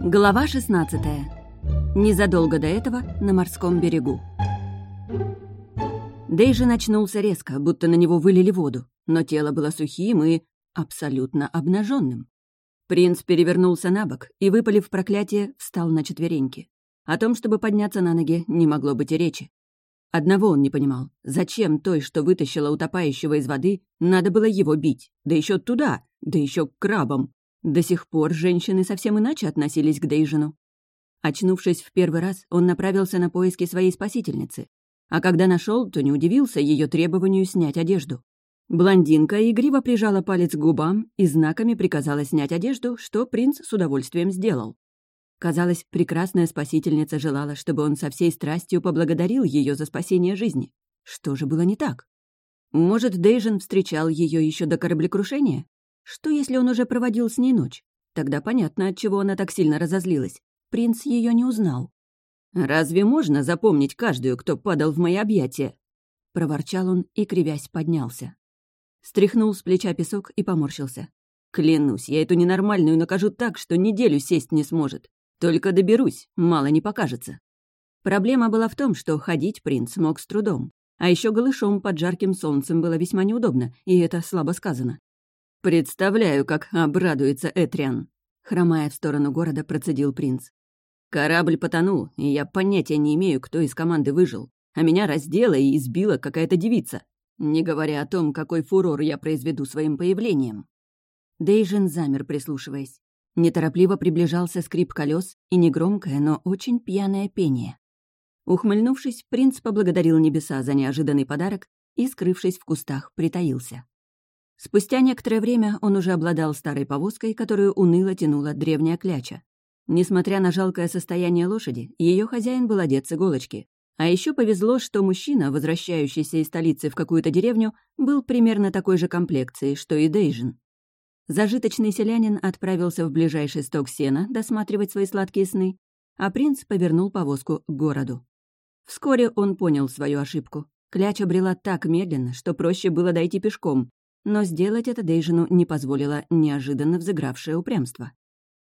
Глава 16. Незадолго до этого на морском берегу. Дейжи начнулся резко, будто на него вылили воду, но тело было сухим и абсолютно обнаженным. Принц перевернулся на бок и, выпалив проклятие, встал на четвереньки. О том, чтобы подняться на ноги, не могло быть и речи. Одного он не понимал. Зачем той, что вытащила утопающего из воды, надо было его бить? Да еще туда, да еще к крабам. До сих пор женщины совсем иначе относились к Дейжину. Очнувшись в первый раз, он направился на поиски своей спасительницы. А когда нашел, то не удивился ее требованию снять одежду. Блондинка игриво прижала палец к губам и знаками приказала снять одежду, что принц с удовольствием сделал. Казалось, прекрасная спасительница желала, чтобы он со всей страстью поблагодарил ее за спасение жизни. Что же было не так? Может, Дейжин встречал ее еще до кораблекрушения? Что, если он уже проводил с ней ночь? Тогда понятно, от чего она так сильно разозлилась. Принц ее не узнал. «Разве можно запомнить каждую, кто падал в мои объятия?» Проворчал он и, кривясь, поднялся. Стряхнул с плеча песок и поморщился. «Клянусь, я эту ненормальную накажу так, что неделю сесть не сможет. Только доберусь, мало не покажется». Проблема была в том, что ходить принц мог с трудом. А еще голышом под жарким солнцем было весьма неудобно, и это слабо сказано. «Представляю, как обрадуется Этриан», — хромая в сторону города, процедил принц. «Корабль потонул, и я понятия не имею, кто из команды выжил. А меня раздела и избила какая-то девица, не говоря о том, какой фурор я произведу своим появлением». Дейжин замер, прислушиваясь. Неторопливо приближался скрип колес и негромкое, но очень пьяное пение. Ухмыльнувшись, принц поблагодарил небеса за неожиданный подарок и, скрывшись в кустах, притаился. Спустя некоторое время он уже обладал старой повозкой, которую уныло тянула древняя кляча. Несмотря на жалкое состояние лошади, ее хозяин был одет с иголочки. А еще повезло, что мужчина, возвращающийся из столицы в какую-то деревню, был примерно такой же комплекции, что и Дейжин. Зажиточный селянин отправился в ближайший сток сена досматривать свои сладкие сны, а принц повернул повозку к городу. Вскоре он понял свою ошибку. Кляча брела так медленно, что проще было дойти пешком, но сделать это Дейжину не позволило неожиданно взыгравшее упрямство.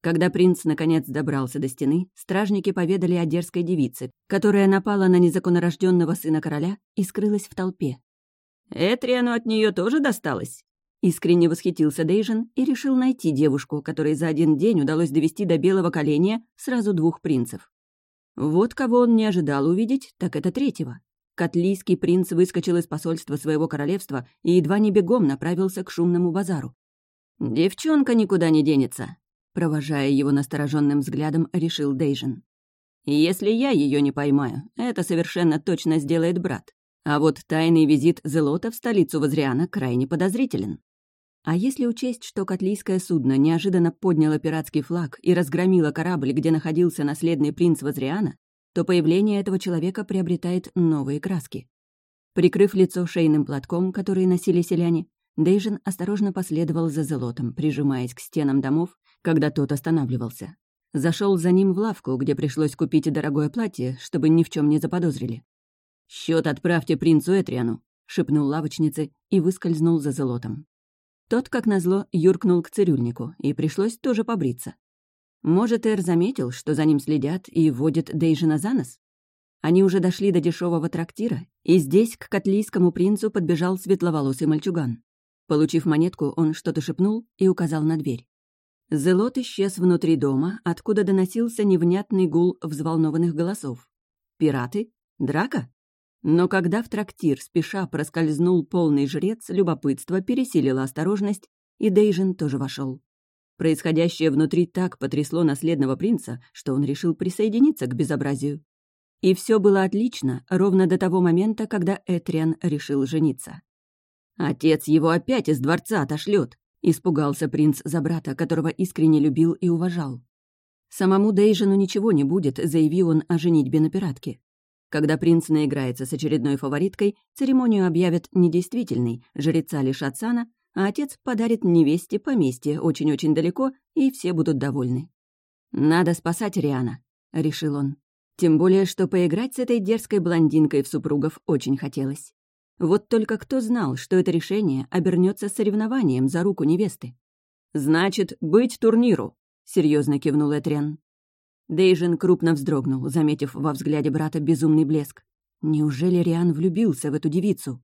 Когда принц наконец добрался до стены, стражники поведали о дерзкой девице, которая напала на незаконнорожденного сына короля и скрылась в толпе. «Этриану от нее тоже досталось?» Искренне восхитился Дейжин и решил найти девушку, которой за один день удалось довести до белого коленя сразу двух принцев. Вот кого он не ожидал увидеть, так это третьего. Котлийский принц выскочил из посольства своего королевства и едва не бегом направился к шумному базару. «Девчонка никуда не денется», — провожая его настороженным взглядом, решил Дейжин. «Если я ее не поймаю, это совершенно точно сделает брат. А вот тайный визит Зелота в столицу Возриана крайне подозрителен. А если учесть, что котлийское судно неожиданно подняло пиратский флаг и разгромило корабль, где находился наследный принц Возриана, то появление этого человека приобретает новые краски. Прикрыв лицо шейным платком, который носили селяне, Дейжин осторожно последовал за Зелотом, прижимаясь к стенам домов, когда тот останавливался. Зашел за ним в лавку, где пришлось купить дорогое платье, чтобы ни в чем не заподозрили. Счет отправьте принцу Этриану», — шепнул лавочнице и выскользнул за Зелотом. Тот, как назло, юркнул к цирюльнику, и пришлось тоже побриться. Может, Эр заметил, что за ним следят и водят Дейжина за нос? Они уже дошли до дешевого трактира, и здесь к котлийскому принцу подбежал светловолосый мальчуган. Получив монетку, он что-то шепнул и указал на дверь. Зелот исчез внутри дома, откуда доносился невнятный гул взволнованных голосов. «Пираты? Драка?» Но когда в трактир спеша проскользнул полный жрец, любопытство пересилило осторожность, и Дейжин тоже вошел. Происходящее внутри так потрясло наследного принца, что он решил присоединиться к безобразию. И все было отлично, ровно до того момента, когда Этриан решил жениться. «Отец его опять из дворца отошлет», — испугался принц за брата, которого искренне любил и уважал. Самому Дейжину ничего не будет, заявил он о женитьбе на пиратке. Когда принц наиграется с очередной фавориткой, церемонию объявят недействительной, жреца лишат сана, а отец подарит невесте поместье очень-очень далеко, и все будут довольны. «Надо спасать Риана», — решил он. Тем более, что поиграть с этой дерзкой блондинкой в супругов очень хотелось. Вот только кто знал, что это решение обернется соревнованием за руку невесты? «Значит, быть турниру», — серьезно кивнул Этрен. Дейжин крупно вздрогнул, заметив во взгляде брата безумный блеск. Неужели Риан влюбился в эту девицу?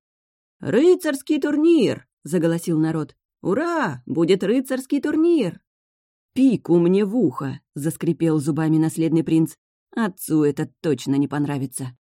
«Рыцарский турнир!» — заголосил народ. «Ура! Будет рыцарский турнир!» «Пику мне в ухо!» — заскрипел зубами наследный принц. «Отцу это точно не понравится!»